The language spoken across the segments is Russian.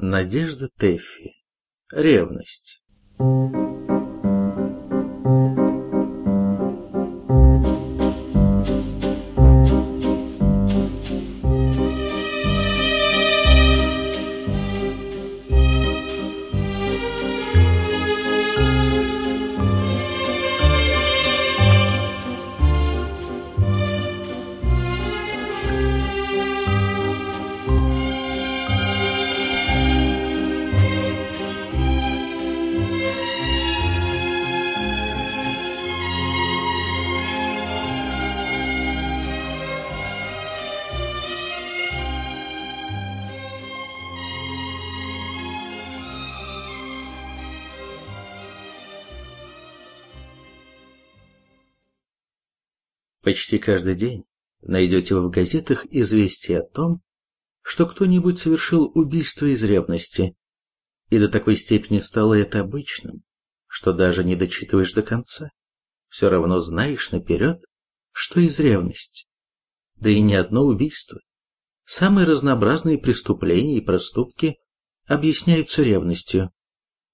Надежда Тэффи. Ревность. Почти каждый день найдете в газетах известие о том, что кто-нибудь совершил убийство из ревности, и до такой степени стало это обычным, что даже не дочитываешь до конца. Все равно знаешь наперед, что из ревности. Да и не одно убийство. Самые разнообразные преступления и проступки объясняются ревностью.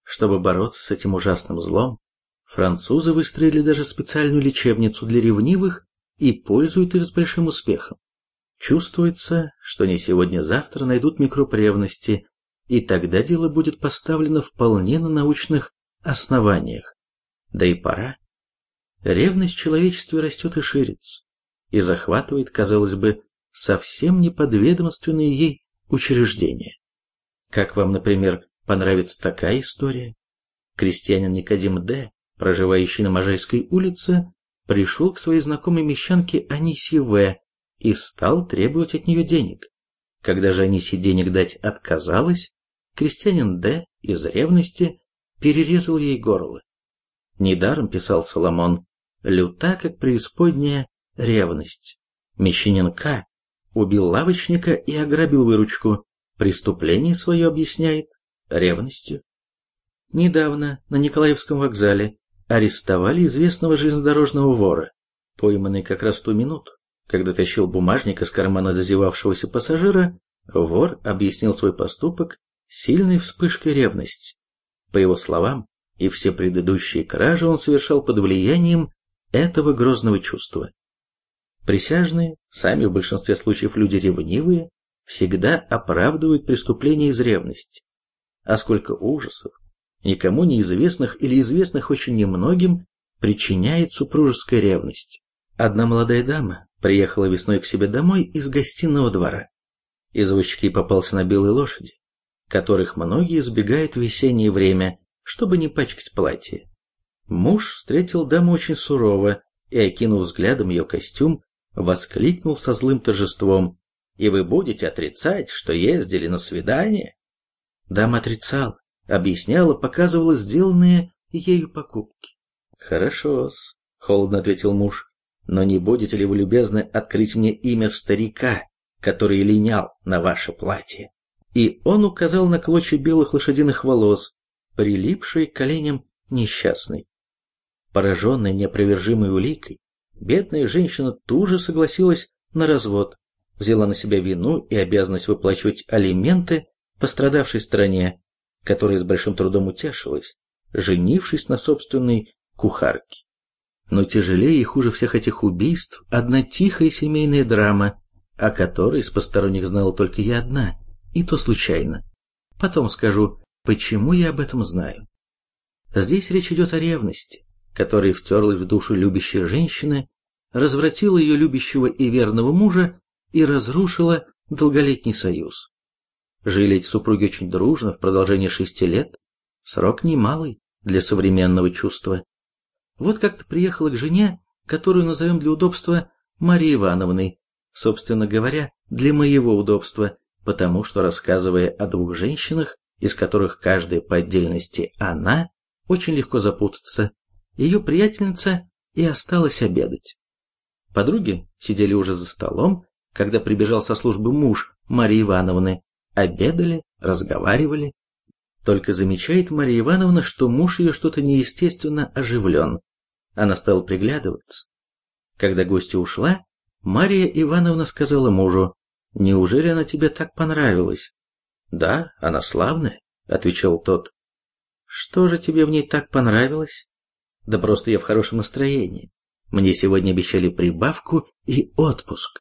Чтобы бороться с этим ужасным злом, французы выстроили даже специальную лечебницу для ревнивых и пользуют их с большим успехом. Чувствуется, что не сегодня-завтра найдут микроб ревности, и тогда дело будет поставлено вполне на научных основаниях. Да и пора. Ревность в человечестве растет и ширится, и захватывает, казалось бы, совсем неподведомственные ей учреждения. Как вам, например, понравится такая история? Крестьянин Никодим Д., проживающий на Можайской улице, пришел к своей знакомой мещанке Анисе В. и стал требовать от нее денег. Когда же Анисе денег дать отказалась, крестьянин Д. из ревности перерезал ей горло. Недаром писал Соломон, люта, как преисподняя ревность. Мещанин К. убил лавочника и ограбил выручку. Преступление свое объясняет ревностью. Недавно на Николаевском вокзале арестовали известного железнодорожного вора, пойманный как раз в ту минуту, когда тащил бумажник из кармана зазевавшегося пассажира, вор объяснил свой поступок сильной вспышкой ревности. По его словам, и все предыдущие кражи он совершал под влиянием этого грозного чувства. Присяжные, сами в большинстве случаев люди ревнивые, всегда оправдывают преступления из ревности. А сколько ужасов, никому неизвестных или известных очень немногим, причиняет супружеская ревность. Одна молодая дама приехала весной к себе домой из гостиного двора. Извозчик ей попался на белой лошади, которых многие избегают в весеннее время, чтобы не пачкать платье. Муж встретил даму очень сурово и, окинув взглядом ее костюм, воскликнул со злым торжеством. «И вы будете отрицать, что ездили на свидание?» Дама отрицала, объясняла, показывала сделанные ею покупки. «Хорошо-с», — холодно ответил муж, — «но не будете ли вы любезны открыть мне имя старика, который линял на ваше платье?» И он указал на клочья белых лошадиных волос, прилипшие к коленям несчастной. Пораженная неопровержимой уликой, бедная женщина тут же согласилась на развод, взяла на себя вину и обязанность выплачивать алименты пострадавшей стороне, которая с большим трудом утешилась, женившись на собственной кухарке. Но тяжелее и хуже всех этих убийств одна тихая семейная драма, о которой с посторонних знала только я одна, и то случайно. Потом скажу, почему я об этом знаю. Здесь речь идет о ревности, которая втерлась в душу любящей женщины, развратила ее любящего и верного мужа и разрушила долголетний союз. Жили эти супруги очень дружно в продолжении шести лет. Срок немалый для современного чувства. Вот как-то приехала к жене, которую назовем для удобства Марьей Ивановной, собственно говоря, для моего удобства, потому что, рассказывая о двух женщинах, из которых каждая по отдельности она, очень легко запутаться, ее приятельница и осталась обедать. Подруги сидели уже за столом, когда прибежал со службы муж Марии Ивановны, обедали, разговаривали. Только замечает Мария Ивановна, что муж ее что-то неестественно оживлен. Она стала приглядываться. Когда гостья ушла, Мария Ивановна сказала мужу, «Неужели она тебе так понравилась?» Да, она славная, отвечал тот. Что же тебе в ней так понравилось? Да просто я в хорошем настроении. Мне сегодня обещали прибавку и отпуск.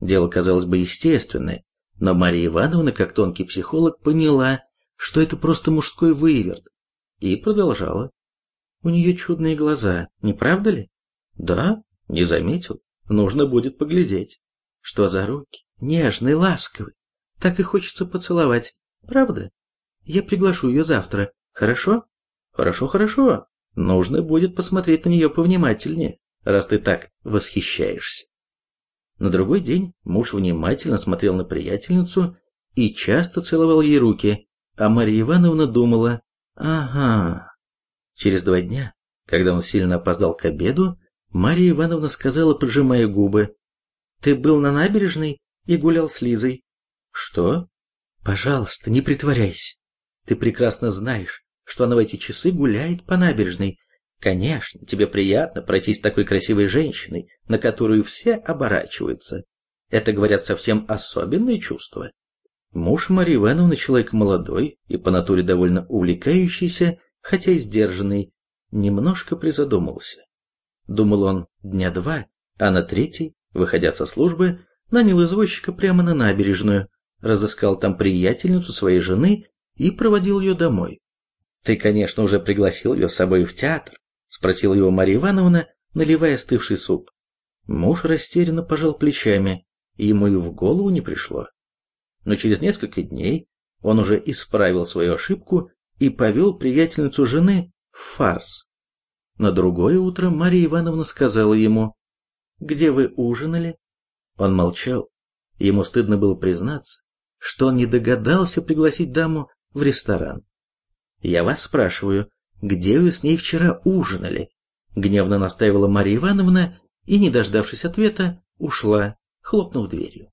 Дело, казалось бы, естественное, но Мария Ивановна, как тонкий психолог, поняла, что это просто мужской выверт, и продолжала. У нее чудные глаза, не правда ли? Да, не заметил. Нужно будет поглядеть. Что за руки? Нежный, ласковый. Так и хочется поцеловать. Правда? Я приглашу ее завтра. Хорошо? Хорошо, хорошо. Нужно будет посмотреть на нее повнимательнее, раз ты так восхищаешься. На другой день муж внимательно смотрел на приятельницу и часто целовал ей руки, а Марья Ивановна думала, ага. Через два дня, когда он сильно опоздал к обеду, Марья Ивановна сказала, поджимая губы, «Ты был на набережной и гулял с Лизой». «Что?» «Пожалуйста, не притворяйся. Ты прекрасно знаешь, что она в эти часы гуляет по набережной, Конечно, тебе приятно пройтись с такой красивой женщиной, на которую все оборачиваются. Это, говорят, совсем особенные чувства. Муж Марьи Ивановны человек молодой и по натуре довольно увлекающийся, хотя и сдержанный, немножко призадумался. Думал он дня два, а на третий, выходя со службы, нанял извозчика прямо на набережную, разыскал там приятельницу своей жены и проводил ее домой. Ты, конечно, уже пригласил ее с собой в театр, Спросила его Марья Ивановна, наливая остывший суп. Муж растерянно пожал плечами, и ему и в голову не пришло. Но через несколько дней он уже исправил свою ошибку и повел приятельницу жены в фарс. На другое утро Марья Ивановна сказала ему, «Где вы ужинали?» Он молчал. Ему стыдно было признаться, что он не догадался пригласить даму в ресторан. «Я вас спрашиваю, где вы с ней вчера ужинали?» Гневно настаивала Марья Ивановна и, не дождавшись ответа, ушла, хлопнув дверью.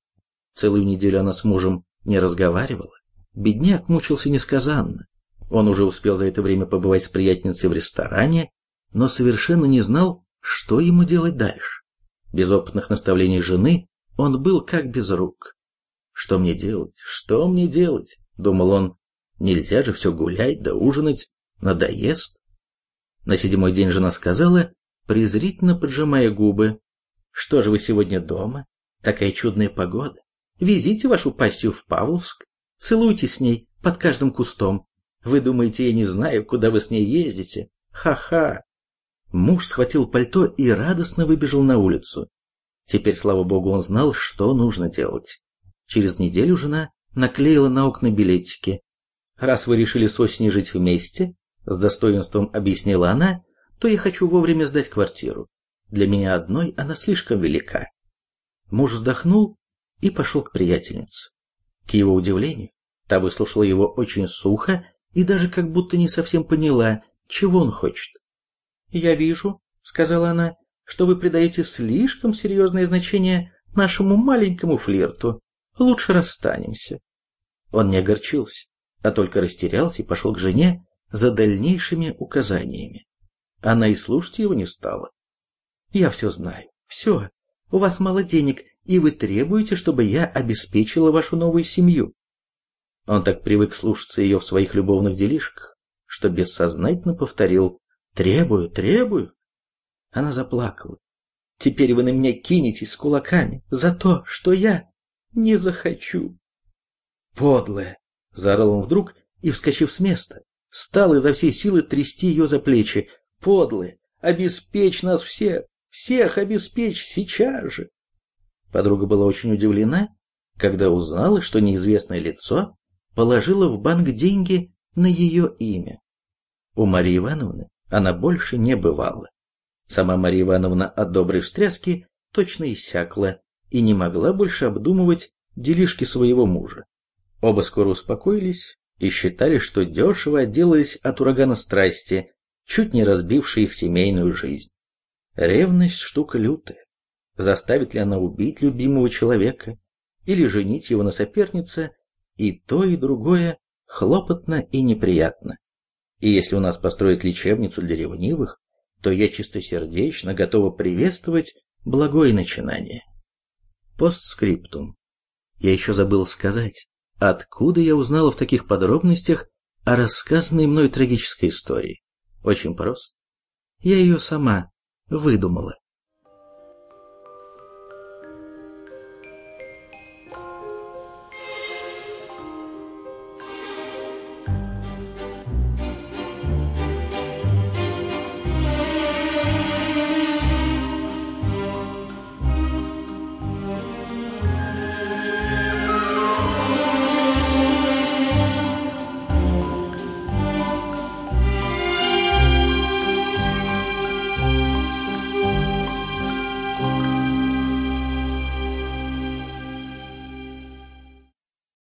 Целую неделю она с мужем не разговаривала. Бедняк мучился несказанно. Он уже успел за это время побывать с приятницей в ресторане, но совершенно не знал, что ему делать дальше. Без опытных наставлений жены он был как без рук. «Что мне делать? Что мне делать?» — думал он. «Нельзя же все гулять да ужинать Надоест? На седьмой день жена сказала, презрительно поджимая губы. Что же вы сегодня дома? Такая чудная погода. Везите вашу пассию в Павловск. Целуйте с ней под каждым кустом. Вы думаете, я не знаю, куда вы с ней ездите? Ха-ха. Муж схватил пальто и радостно выбежал на улицу. Теперь, слава богу, он знал, что нужно делать. Через неделю жена наклеила на окна билетики. Раз вы решили с осени жить вместе, с достоинством объяснила она, то я хочу вовремя сдать квартиру. Для меня одной она слишком велика. Муж вздохнул и пошел к приятельнице. К его удивлению, та выслушала его очень сухо и даже как будто не совсем поняла, чего он хочет. «Я вижу», — сказала она, — «что вы придаете слишком серьезное значение нашему маленькому флирту. Лучше расстанемся». Он не огорчился, а только растерялся и пошел к жене, за дальнейшими указаниями. Она и слушать его не стала. «Я все знаю. Все. У вас мало денег, и вы требуете, чтобы я обеспечила вашу новую семью». Он так привык слушаться ее в своих любовных делишках, что бессознательно повторил «Требую, требую». Она заплакала. «Теперь вы на меня кинетесь с кулаками за то, что я не захочу». «Подлая!» — заорал он вдруг и, вскочив с места, стал изо всей силы трясти ее за плечи. «Подлые! Обеспечь нас всех! Всех обеспечь сейчас же!» Подруга была очень удивлена, когда узнала, что неизвестное лицо положило в банк деньги на ее имя. У Марии Ивановны она больше не бывала. Сама Мария Ивановна от доброй встряски точно иссякла и не могла больше обдумывать делишки своего мужа. Оба скоро успокоились и считали, что дешево отделались от урагана страсти, чуть не разбившей их семейную жизнь. Ревность – штука лютая. Заставит ли она убить любимого человека или женить его на сопернице, и то, и другое хлопотно и неприятно. И если у нас построить лечебницу для ревнивых, то я чистосердечно готова приветствовать благое начинание. Постскриптум. Я еще забыл сказать, Откуда я узнала в таких подробностях о рассказанной мной трагической истории? Очень просто. Я ее сама выдумала.